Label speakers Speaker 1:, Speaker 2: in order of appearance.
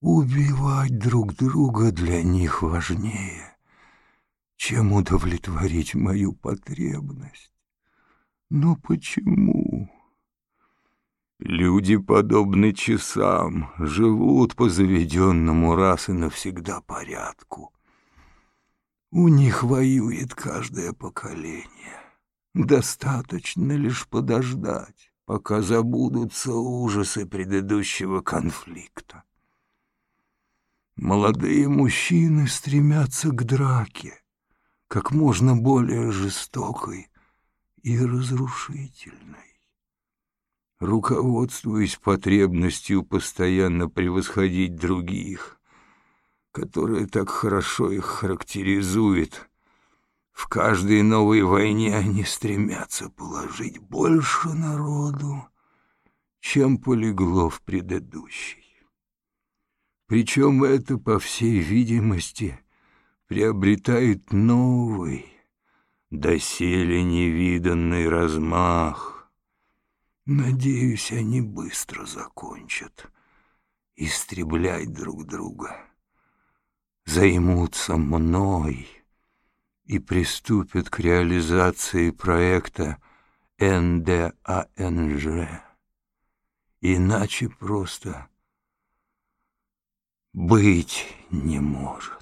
Speaker 1: Убивать друг друга для них важнее, чем удовлетворить мою потребность. Но почему? Люди подобны часам, живут по заведенному раз и навсегда порядку. У них воюет каждое поколение. Достаточно лишь подождать, пока забудутся ужасы предыдущего конфликта. Молодые мужчины стремятся к драке, как можно более жестокой и разрушительной. Руководствуясь потребностью постоянно превосходить других, которая так хорошо их характеризует, в каждой новой войне они стремятся положить больше народу, чем полегло в предыдущей. Причем это, по всей видимости, приобретает новый, доселе невиданный размах. Надеюсь, они быстро закончат истреблять друг друга, займутся мной и приступят к реализации проекта НДАНЖ. Иначе просто быть не может.